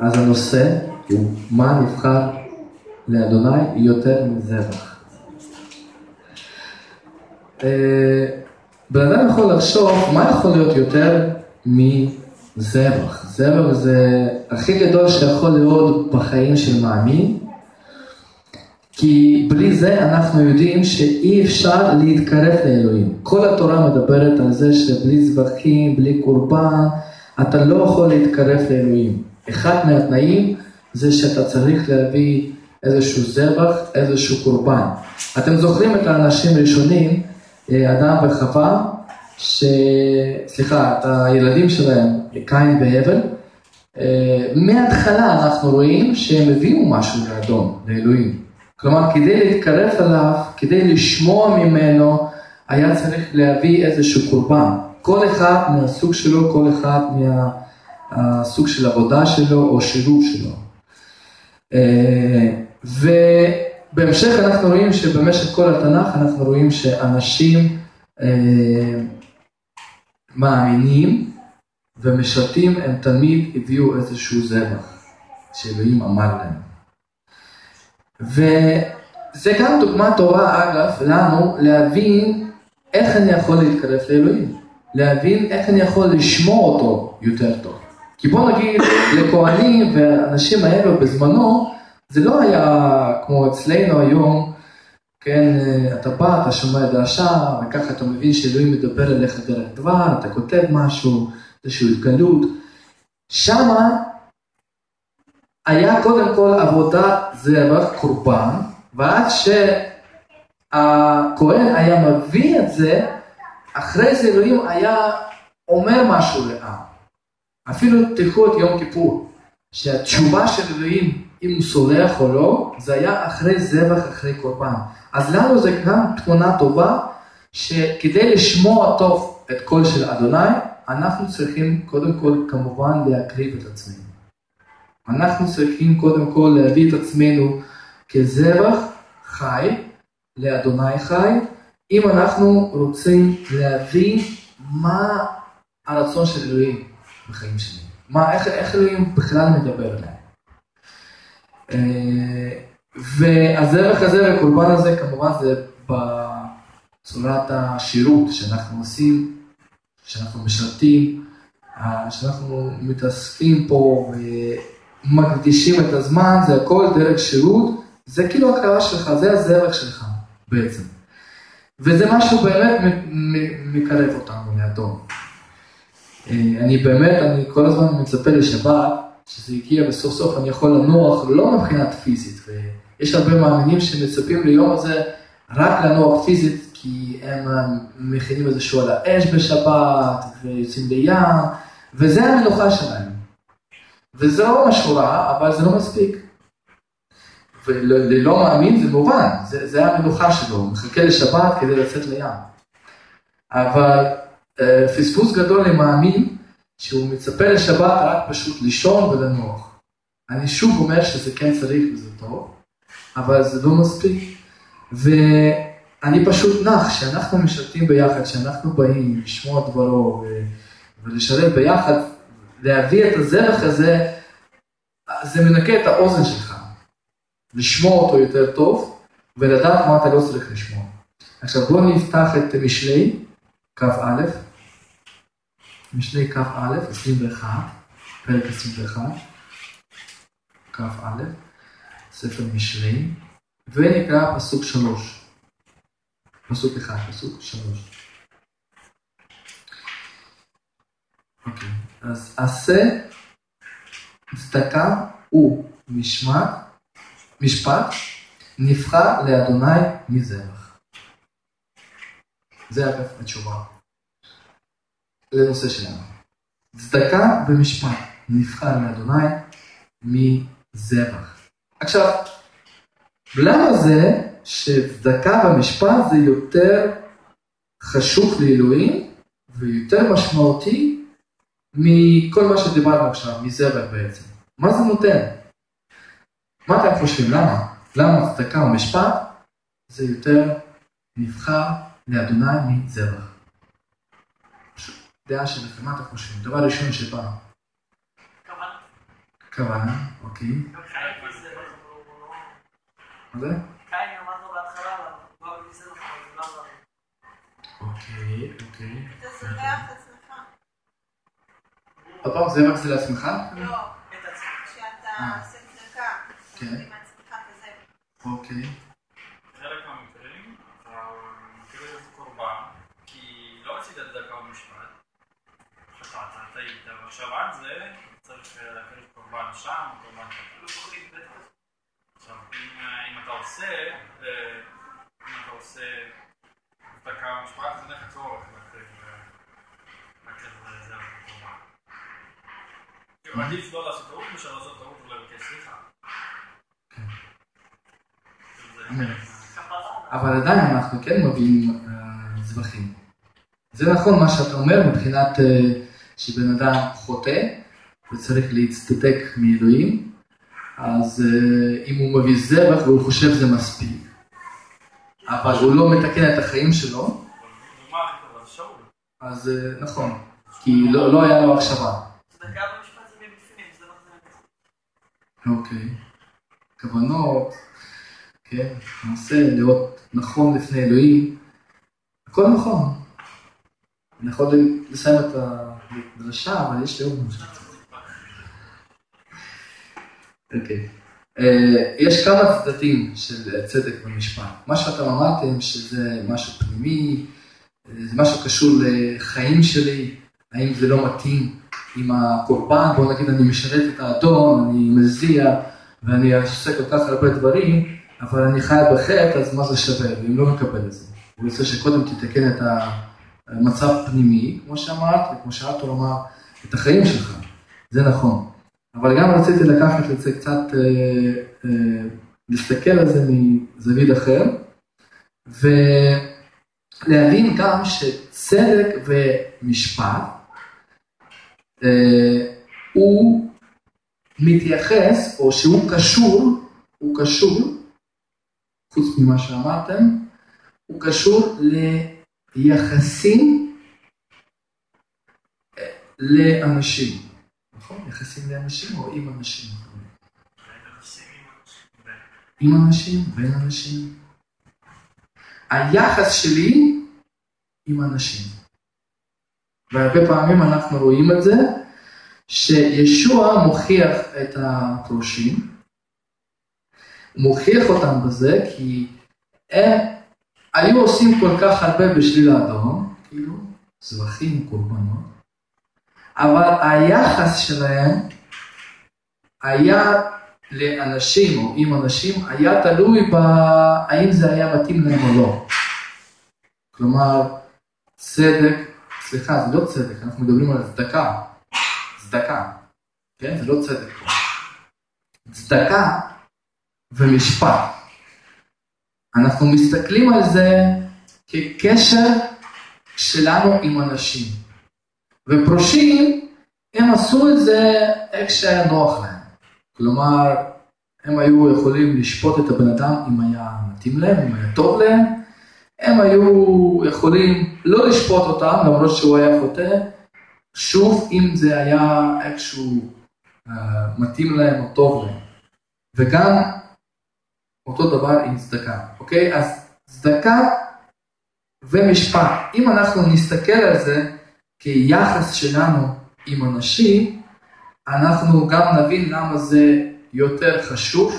אז הנושא הוא מה נבחר לאדוני יותר מזבח. אה, בן אדם יכול לחשוב מה יכול להיות יותר מזבח. זבח זה הכי גדול שיכול להיות בחיים של מאמין, כי בלי זה אנחנו יודעים שאי אפשר להתקרב לאלוהים. כל התורה מדברת על זה שבלי זבחים, בלי קורבן, אתה לא יכול להתקרב לאלוהים. אחד מהתנאים זה שאתה צריך להביא איזשהו זבח, איזשהו קורבן. אתם זוכרים את האנשים הראשונים, אה, אדם וחווה, ש... סליחה, את הילדים שלהם, קין והבל, אה, מההתחלה אנחנו רואים שהם הביאו משהו לאדון, לאלוהים. כלומר, כדי להתקרב אליו, כדי לשמוע ממנו, היה צריך להביא איזשהו קורבן. כל אחד מהסוג שלו, כל אחד מהסוג של עבודה שלו או שילוב שלו. אה, ובהמשך אנחנו רואים שבמשך כל התנ"ך אנחנו רואים שאנשים אה, מאמינים ומשרתים הם תמיד הביאו איזשהו זרח שאלוהים אמר להם. וזה גם דוגמה טובה אגב לנו להבין איך אני יכול להתקרב לאלוהים, להבין איך אני יכול לשמוע אותו יותר טוב. כי בוא נגיד לכהנים והאנשים האלו בזמנו, זה לא היה כמו אצלנו היום, כן, אתה בא, אתה שומע את השער, וככה אתה מבין שאלוהים מדבר אליך דרך דבר, אתה כותב משהו, איזושהי התגלות. שמה היה קודם כל עבודת זרח, קורבן, ועד שהכהן היה מביא את זה, אחרי זה אלוהים היה אומר משהו לעם. אפילו תלכו את יום כיפור, שהתשובה של אלוהים, אם הוא סולח או לא, זה היה אחרי זבח, אחרי קורבן. אז לנו זה גם תמונה טובה, שכדי לשמוע טוב את קול של אדוני, אנחנו צריכים קודם כל כמובן להקריב את עצמנו. אנחנו צריכים קודם כל להביא את עצמנו כזבח חי, לאדוני חי, אם אנחנו רוצים להבין מה הרצון של אלוהים בחיים שלי, מה, איך, איך אלוהים בכלל מדבר אליי. אה, והזבח הזה והקורבן הזה כמובן זה בצורת השירות שאנחנו עושים, שאנחנו משרתים, אה, שאנחנו מתאספים פה מקדישים את הזמן, זה הכל דרך שירות, זה כאילו הקרבה שלך, זה הזרח שלך בעצם. וזה משהו באמת מקרב אותנו לאדום. אה, אני באמת, אני כל הזמן מצפה לשבת, שזה הגיע וסוף סוף אני יכול לנוח, לא מבחינת פיזית, ויש הרבה מאמינים שמצפים ליום הזה רק לנוח פיזית, כי הם מכינים איזשהו על האש בשבת, ויוצאים לים, וזה המנוחה שלהם. וזה לא ממש הוראה, אבל זה לא מספיק. וללא מאמין זה מובן, זה, זה המנוחה שלו, הוא מחכה לשבת כדי לצאת לים. אבל אה, פספוס גדול למאמין שהוא מצפה לשבת רק פשוט לישון ולנוח. אני שוב אומר שזה כן צריך וזה טוב, אבל זה לא מספיק. ואני פשוט נח, שאנחנו משרתים ביחד, שאנחנו באים לשמוע דברו ולשרת ביחד, להביא את הזרח הזה, זה מנקה את האוזן שלך. לשמוע אותו יותר טוב, ולדעת מה אתה לא צריך לשמוע. עכשיו בואו נפתח את משלי, כ"א, משלי כ"א, 21, פרק 21, כ"א, ספר משלי, ונקרא פסוק 3. פסוק 1, פסוק 3. אוקיי, אז עשה צדקה ומשמעת, משפט, נבחר לאדוני מזרח. זה אגב התשובה לנושא שלנו. צדקה ומשפט נבחר לאדוני מזרח. עכשיו, למה זה שצדקה ומשפט זה יותר חשוב לאלוהים ויותר משמעותי מכל מה שדיברנו עכשיו, מזרע בעצם. מה זה נותן? מה אתם חושבים? למה? למה צדקה ומשפט זה יותר נבחר לאדוני מזרע? דעה שלכם, מה אתם חושבים? דבר ראשון שבא. כוונה, אוקיי. מה זה? אוקיי, אוקיי. תזרח עצמך. עוד פעם, זה רק זה לעצמך? לא, כשאתה אה. עושה צדקה, כן. עם עצמך כזה. אוקיי. חלק מהמקרים, אתה מקריב את קורבן, כי לא רצית צדקה במשפט, חטאת, טעית, ועכשיו עד זה צריך להקריב קורבן שם, קורבן כזה. עכשיו, אם, אה, אם אתה עושה, אה, אם אתה עושה צדקה במשפט, אז אין לך צורך להקריב אה, זה על קורבן. כאילו, עדיף לא לעשות טעות מאשר לעשות טעות ולבקש סליחה. זה חלק מה- אבל עדיין אנחנו כן מביאים אה, זבחים. זה נכון מה שאתה אומר מבחינת אה, שבן אדם חוטא וצריך להצטדק מאלוהים, אז אה, אם הוא מביא זבח והוא חושב זה מספיק, אבל הוא לא מתקן את החיים שלו. אז אה, נכון, כי לא, לא היה לו הקשבה. אוקיי. כוונות, כן, מעשה, להיות נכון לפני אלוהים, הכל נכון. אני יכול לסיים את הדרשה, אבל יש משהו. אוקיי. אה, יש כמה צדדים של צדק במשפט. מה שאתם אמרתם שזה משהו פנימי, אה, זה משהו קשור לחיים שלי, האם זה לא מתאים עם הקורבן, בוא נגיד אני משרת את האדון, אני מזיע ואני עושה כל כך הרבה דברים, אבל אני חי בחטא, אז מה זה שווה? ואם לא מקבל את זה. הוא רוצה שקודם תתקן את המצב פנימי, כמו שאמרת, וכמו שארתור אמר, את החיים שלך. זה נכון. אבל גם רציתי לקחת את זה קצת, אה, אה, להסתכל על זה מזווית אחר, ולהבין גם שצדק ומשפט, אה, הוא מתייחס, או שהוא קשור, הוא קשור, חוץ ממה שאמרתם, הוא קשור ליחסים אה, לאנשים. נכון? יחסים לאנשים או עם אנשים? עם אנשים, בין אנשים. היחס שלי עם אנשים. והרבה פעמים אנחנו רואים את זה, שישוע מוכיח את הפרושים, מוכיח אותם בזה כי הם היו עושים כל כך הרבה בשביל האדום, כאילו, זבחים, קורבנות, אבל היחס שלהם היה לאנשים או עם אנשים, היה תלוי בהאם זה היה מתאים להם או לא. כלומר, צדק, סליחה, זה לא צדק, אנחנו מדברים על צדקה. צדקה, כן? זה לא צדק. צדקה ומשפט. אנחנו מסתכלים על זה כקשר שלנו עם אנשים. ופרושים, הם עשו את זה איך שהיה נוח להם. כלומר, הם היו יכולים לשפוט את הבן אדם אם היה מתאים להם, אם היה טוב להם. הם היו יכולים לא לשפוט אותם, למרות שהוא היה חוטא, שוב אם זה היה איכשהו uh, מתאים להם או טוב להם. וגם אותו דבר עם צדקה, אוקיי? אז צדקה ומשפט. אם אנחנו נסתכל על זה כיחס שלנו עם אנשים, אנחנו גם נבין למה זה יותר חשוב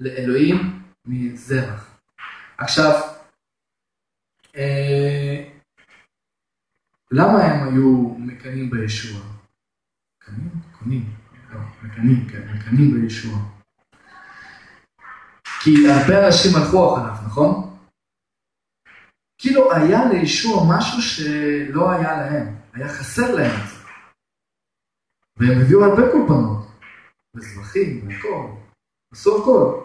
לאלוהים מזרח. עכשיו, אה, למה הם היו מקנאים בישוע? מקנאים? קונים? לא, מקנאים, כן, מקנאים בישוע. כי הרבה אנשים הלכו אחריו, נכון? כאילו היה לישוע משהו שלא היה להם, היה חסר להם את זה. והם הביאו הרבה קורבנות, וזבחים, והכל, עשו הכל.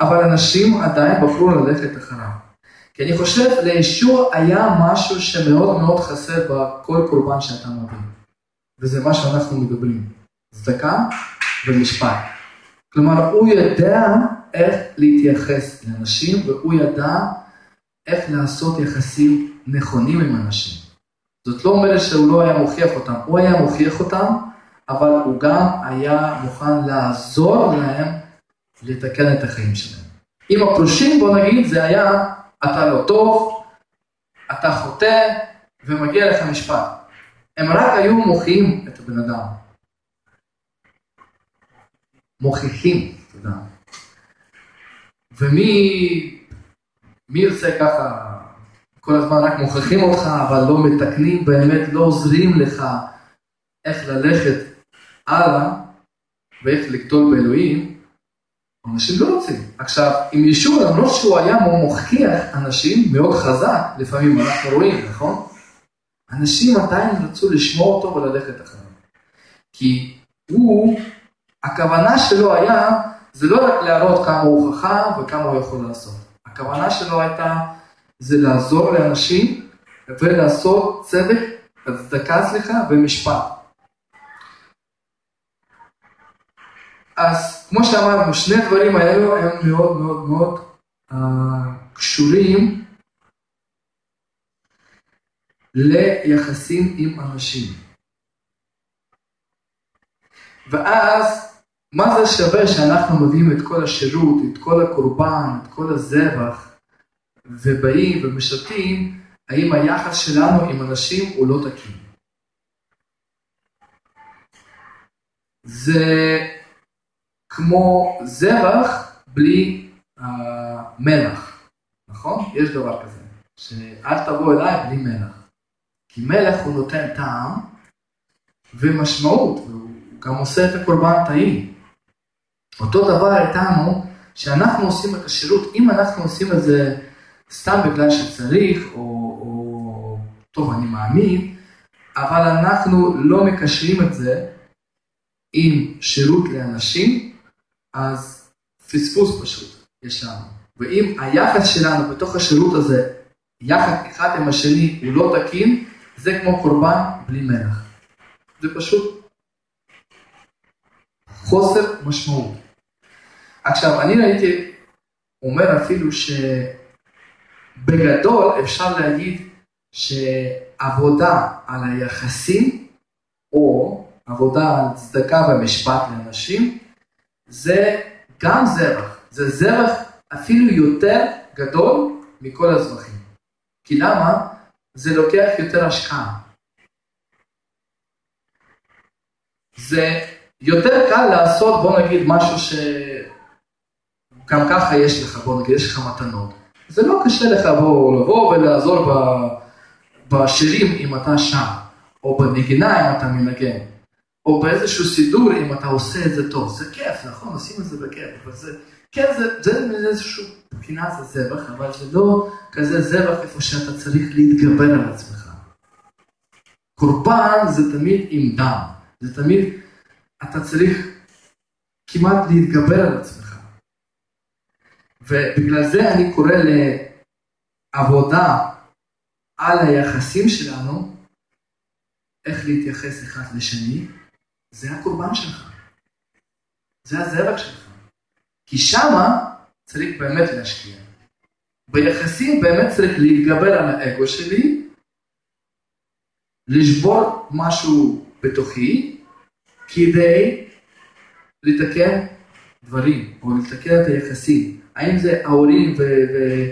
אבל אנשים עדיין בחרו ללכת אחריו. כי אני חושב לישוע היה משהו שמאוד מאוד חסר בכל קורבן שאתה מביא. וזה מה שאנחנו מדברים, צדקה ומשפט. כלומר, הוא יודע איך להתייחס לאנשים, והוא ידע איך לעשות יחסים נכונים עם אנשים. זאת לא אומרת שהוא לא היה מוכיח אותם, הוא היה מוכיח אותם, אבל הוא גם היה מוכן לעזור להם לתקן את החיים שלהם. עם הפרושים, בוא נגיד, זה היה, אתה לא טוב, אתה חוטא, ומגיע לך משפט. הם רק היו מוכיחים את הבן אדם. מוכיחים, תודה. ומי מי ירצה ככה, כל הזמן רק מוכיחים אותך, אבל לא מתקנים, באמת לא עוזרים לך איך ללכת הלאה ואיך לגדול באלוהים, אנשים לא רוצים. עכשיו, עם ישוע, למרות שהוא היה מוכיח אנשים מאוד חזק, לפעמים אנחנו רואים, נכון? אנשים עדיין רצו לשמוע אותו וללכת אחריו. כי הוא, הכוונה שלו היה, זה לא רק להראות כמה הוא חכם וכמה הוא יכול לעשות. הכוונה שלו הייתה, זה לעזור לאנשים ולעשות צדק, הצדקה סליחה, ומשפט. אז כמו שאמרנו, שני הדברים האלו הם מאוד מאוד מאוד uh, קשורים ליחסים עם אנשים. ואז, מה זה שווה שאנחנו מביאים את כל השירות, את כל הקורבן, את כל הזבח, ובאים ומשרתים, האם היחס שלנו עם אנשים הוא לא תקין? זה כמו זרח בלי uh, מלח, נכון? יש דבר כזה, שאל תבוא אליי בלי מלח. כי מלח הוא נותן טעם ומשמעות, והוא גם עושה את הקורבן טעים. אותו דבר איתנו, שאנחנו עושים את השירות, אם אנחנו עושים את זה סתם בגלל שצריך, או, או טוב, אני מאמין, אבל אנחנו לא מקשרים את זה עם שירות לאנשים, אז פספוס פשוט יש לנו. ואם היחס שלנו בתוך השירות הזה, יחד אחד עם השני, הוא לא תקין, זה כמו קורבן בלי מלח. זה פשוט חוסר משמעות. עכשיו, אני הייתי אומר אפילו שבגדול אפשר להגיד שעבודה על היחסים, או עבודה על צדקה ומשפט לאנשים, זה גם זרח. זה זרח אפילו יותר גדול מכל הזרחים. כי למה? זה לוקח יותר השקעה. זה יותר קל לעשות, בוא נגיד, משהו שגם ככה יש לך, בוא נגיד, יש לך מתנות. זה לא קשה לך בוא, לבוא ולעזור ב... בשירים אם אתה שם, או בנגינה אם אתה מנגן, או באיזשהו סידור אם אתה עושה את זה טוב. זה כיף, נכון? עושים את זה בכיף, אבל זה, כן, זה, זה מאיזשהו מבחינת הזבח, אבל זה לא כזה זבח איפה שאתה צריך להתגבר על עצמך. קורבן זה תמיד עם דם, זה תמיד, אתה צריך כמעט להתגבר על עצמך. ובגלל זה אני קורא לעבודה על היחסים שלנו, איך להתייחס אחד לשני, זה הקורבן שלך. זה הזרק שלך. כי שמה צריך באמת להשקיע. ביחסים באמת צריך להתגבר על האגו שלי, לשבור משהו בתוכי, כדי לתקן דברים, או לתקן את היחסים. האם זה ההורים ו- ו-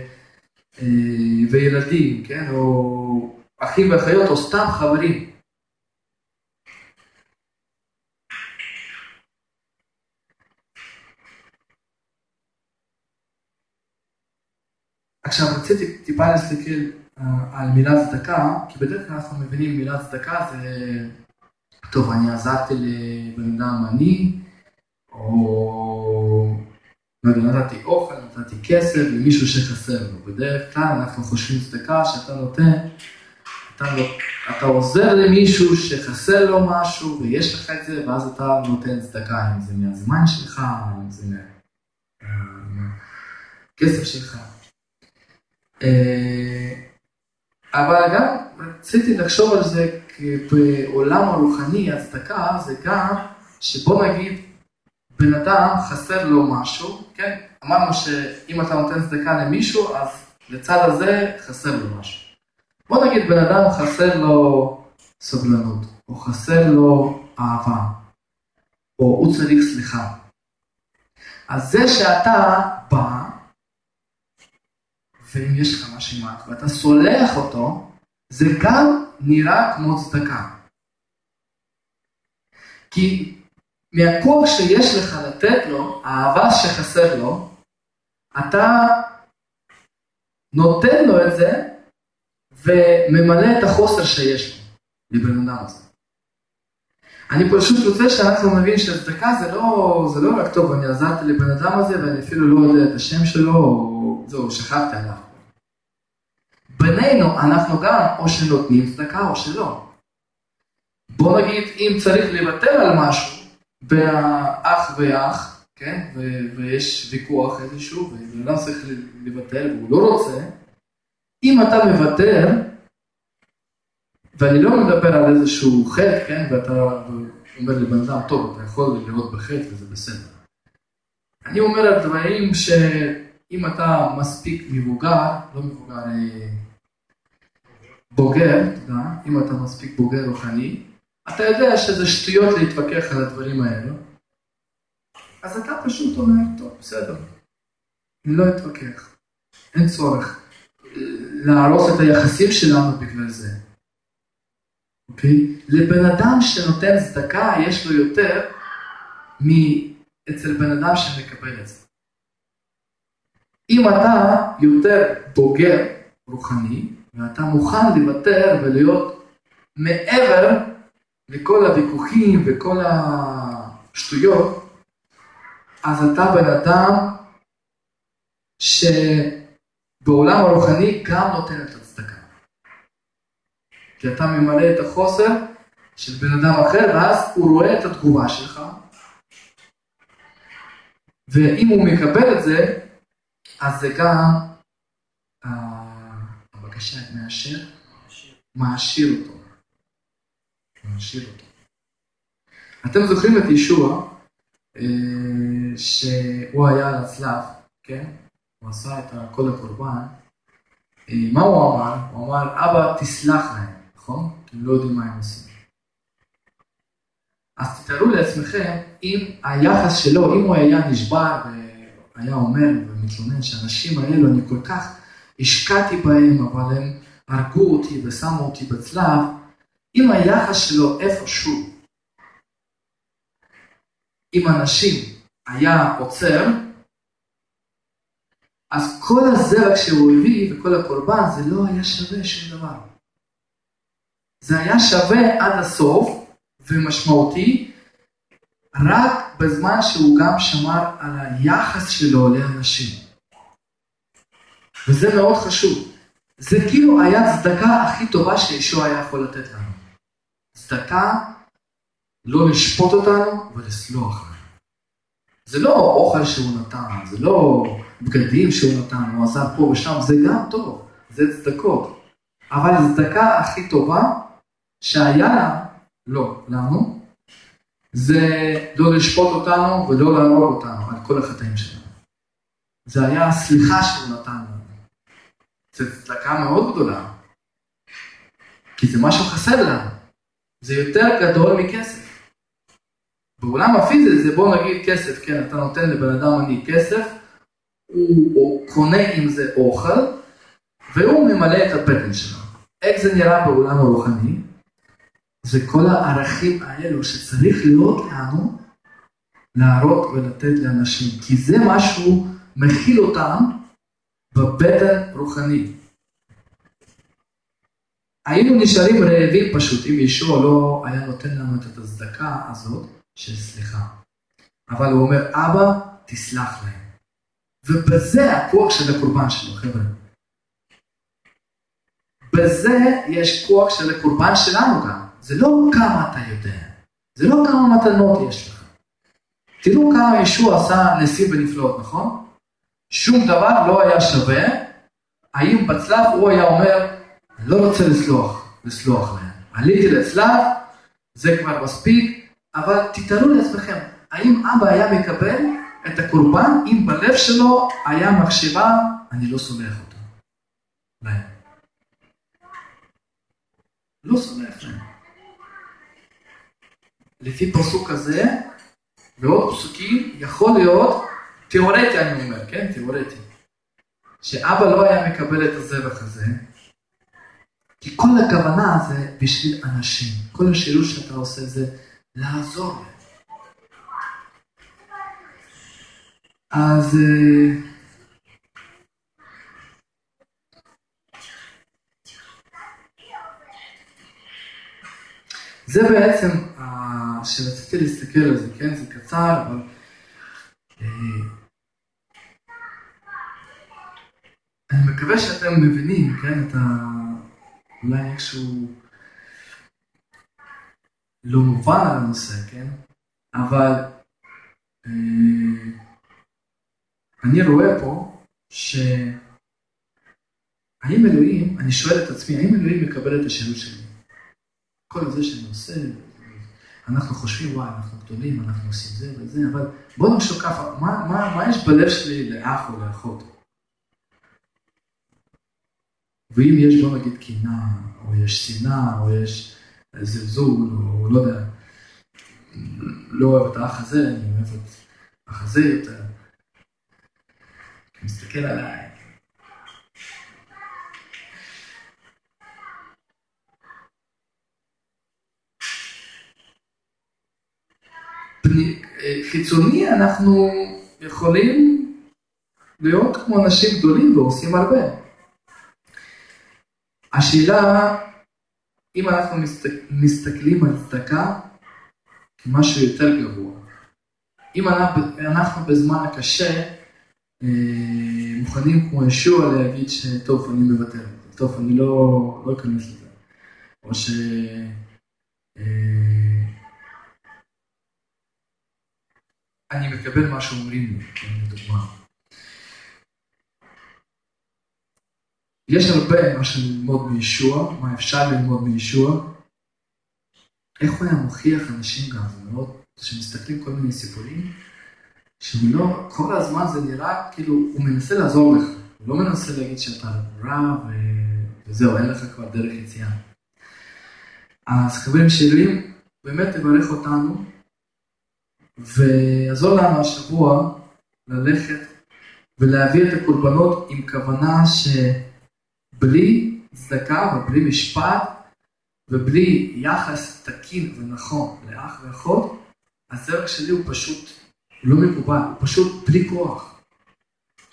אה, וילדים, כן, או אחים ואחיות, או סתם חברים. עכשיו רציתי טיפה להסתכל uh, על מילה צדקה, כי בדרך כלל אנחנו מבינים מילה צדקה זה, טוב, אני עזרתי לבן אדם עני, או לא יודע, נתתי אוכל, נתתי כסף למישהו שחסר לו. בדרך כלל אנחנו חושבים צדקה שאתה נותן, אתה, לא, אתה עוזר למישהו שחסר לו משהו ויש לך את זה, ואז אתה נותן צדקה, אם זה מהזמן שלך, אם זה מהכסף אה, שלך. אה, אבל גם רציתי לחשוב על זה בעולם הרוחני, הצדקה זה גם שבוא נגיד בן אדם חסר לו משהו, כן? אמרנו שאם אתה נותן צדקה למישהו, אז לצד הזה חסר לו משהו. בוא נגיד בן אדם חסר לו סבלנות, או חסר לו אהבה, או הוא צריך סליחה. אז זה שאתה בא, ואם יש לך משהו האח ואתה סולח אותו, זה גם נראה כמו צדקה. כי מהכוח שיש לך לתת לו, האהבה שחסר לו, אתה נותן לו את זה וממלא את החוסר שיש לו, לבן אדם הזה. אני פשוט רוצה שאנחנו נבין שצדקה זה לא, זה לא רק טוב, אני עזרתי לבן אדם הזה ואני אפילו לא יודע את השם שלו, או זהו, שכחתי עליו. בינינו אנחנו גם או שנותנים צדקה או שלא. בוא נגיד, אם צריך לוותר על משהו בין האח ואח, כן, ויש ויכוח איזשהו, ובן אדם צריך לוותר והוא לא רוצה, אם אתה מוותר, ואני לא מדבר על איזשהו חטא, כן, ואתה אומר לבן אדם, טוב, אתה יכול לראות בחטא וזה בסדר. אני אומר על דברים שאם אתה מספיק מבוגר, לא מבוגר, אה, בוגר, תודה, אם אתה מספיק בוגר רוחני, אתה יודע שזה שטויות להתווכח על הדברים האלו, אז אתה פשוט אומר, טוב, בסדר, אני לא אתווכח, אין צורך להרוס את היחסים שלנו בגלל זה. אוקיי? לבן אדם שנותן צדקה יש לו יותר מאצל בן אדם שמקבל את זה. אם אתה יותר בוגר רוחני, ואתה מוכן לוותר ולהיות מעבר לכל הוויכוחים וכל השטויות, אז אתה בן אדם שבעולם הרוחני גם נותן את הצדקה. כי אתה ממלא את החוסר של בן אדם אחר, ואז הוא רואה את התגובה שלך, ואם הוא מקבל את זה, אז זה גם uh, הבקשה מאשר, מעשיר אותו. מעשיר אותו. אתם זוכרים את ישוע, uh, שהוא היה על הצלב, כן? הוא עשה את כל הקורבן. Uh, מה הוא אמר? הוא אמר, אבא תסלח להם. נכון? הם לא יודעים מה הם עושים. אז תתארו לעצמכם, אם היחס שלו, אם הוא היה נשבר והיה אומר ומתלונן שהאנשים האלו, אני כל כך השקעתי בהם, אבל הם הרגו אותי ושמו אותי בצלב, אם היחס שלו איפשהו עם אנשים היה עוצר, אז כל הזרע שהוא הביא וכל הקורבן זה לא היה שווה שום דבר. זה היה שווה עד הסוף ומשמעותי רק בזמן שהוא גם שמר על היחס שלו לאנשים. וזה מאוד חשוב. זה כאילו היה צדקה הכי טובה שישוע היה יכול לתת לנו. צדקה לא לשפוט אותנו ולסלוח לנו. זה לא אוכל שהוא נתן, זה לא בגדים שהוא נתן, הוא עזר פה ושם, זה גם טוב, זה צדקות. אבל צדקה הכי טובה שהיה לא, לנו, זה לא לשפוט אותנו ולא להרוג אותנו על כל החטאים שלנו. זה היה הסליחה שהוא נתן לנו. זו צדקה מאוד גדולה, כי זה משהו חסר לנו. זה יותר גדול מכסף. בעולם הפיזי זה בוא נגיד כסף, כן, אתה נותן לבן אדם עני כסף, הוא, הוא קונה עם זה אוכל, והוא ממלא את הבטן שלו. איך זה נראה בעולם הרוחני? זה כל הערכים האלו שצריך להיות לנו להראות ולתת לאנשים, כי זה משהו מכיל אותם בבטן רוחני. היינו נשארים רעבים פשוט אם ישוע לא היה נותן לנו את הצדקה הזאת של סליחה. אבל הוא אומר, אבא, תסלח להם. ובזה הכוח של הקורבן שלו, חבר'ה. בזה יש כוח של הקורבן שלנו גם. זה לא כמה אתה יודע, זה לא כמה מתנות יש לך. תראו כמה ישוע עשה ניסים ונפלאות, נכון? שום דבר לא היה שווה, האם בצלב הוא היה אומר, אני לא רוצה לסלוח, לסלוח להם. עליתי לצלב, זה כבר מספיק, אבל תתארו לעצמכם, האם אבא היה מקבל את הקורבן אם בלב שלו היה מחשבה, אני לא סולח אותו. להם. לא סולח להם. לפי פסוק הזה, ועוד פסוקים, יכול להיות, תיאורטי אני אומר, כן? תיאורטי. שאבא לא היה מקבל את הזבח הזה, כי כל הכוונה זה בשביל אנשים. כל השירות שאתה עושה זה לעזור. אז... אה, זה בעצם אה, שרציתי להסתכל על זה, כן? זה קצר, אבל... אה, אני מקווה שאתם מבינים, כן? את ה... אולי איכשהו לא מובן הנושא, כן? אבל אה, אני רואה פה ש... האם אלוהים, אני שואל את עצמי, האם אלוהים מקבל את השירות שלי? כל זה שאני עושה, אנחנו חושבים, וואי, אנחנו גדולים, אנחנו עושים זה וזה, אבל בוא נחשוב ככה, מה, מה, מה יש בלב שלי לאח או לאחות? ואם יש, בוא נגיד, קינה, או יש שנאה, או יש זלזול, או לא יודע, לא אוהב את האח הזה, אני אוהב את האח הזה יותר. מסתכל עליי, חיצוני אנחנו יכולים להיות כמו אנשים גדולים ועושים הרבה. השאלה, אם אנחנו מסתכל, מסתכלים על צדקה כמשהו יותר גבוה, אם אנחנו, אנחנו בזמן הקשה אה, מוכנים כמו ישוע להגיד שטוב, אני מוותר, טוב, אני לא, לא אכנס לזה, או ש... אה, אני מקבל מה שאומרים לי, כן, לדוגמה. יש הרבה מה שללמוד מישוע, מה אפשר ללמוד מישוע. איך הוא היה מוכיח אנשים מאוד, כשמסתכלים כל מיני סיפורים, שהוא לא, כל הזמן זה נראה כאילו, הוא מנסה לעזור לך, הוא לא מנסה להגיד שאתה רע ו... וזהו, אין לך כבר דרך יציאה. אז חברים שלי, באמת תברך אותנו, ויעזור לנו השבוע ללכת ולהביא את הקורבנות עם כוונה שבלי צדקה ובלי משפט ובלי יחס תקין ונכון לאח ואחות, הזרק שלי הוא פשוט לא מקובל, הוא פשוט בלי כוח.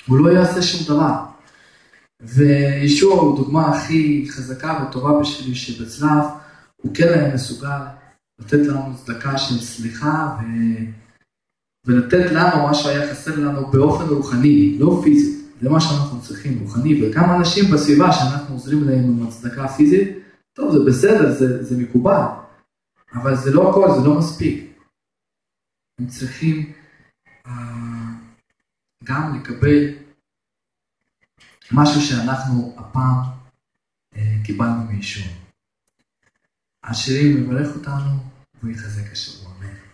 הוא לא יעשה שום דבר. וישוע הוא דוגמה הכי חזקה וטובה בשבילי שבצלב הוא כן היה מסוגל לתת לנו צדקה של סליחה ו... ולתת לנו מה שהיה חסר לנו באופן רוחני, לא פיזי. זה מה שאנחנו צריכים, רוחני, וכמה אנשים בסביבה שאנחנו עוזרים להם עם הצדקה פיזית, טוב, זה בסדר, זה, זה מקובל, אבל זה לא הכל, זה לא מספיק. הם צריכים uh, גם לקבל משהו שאנחנו הפעם uh, קיבלנו מישהו. השירים מברך אותנו ויחזק השבוע, אמן.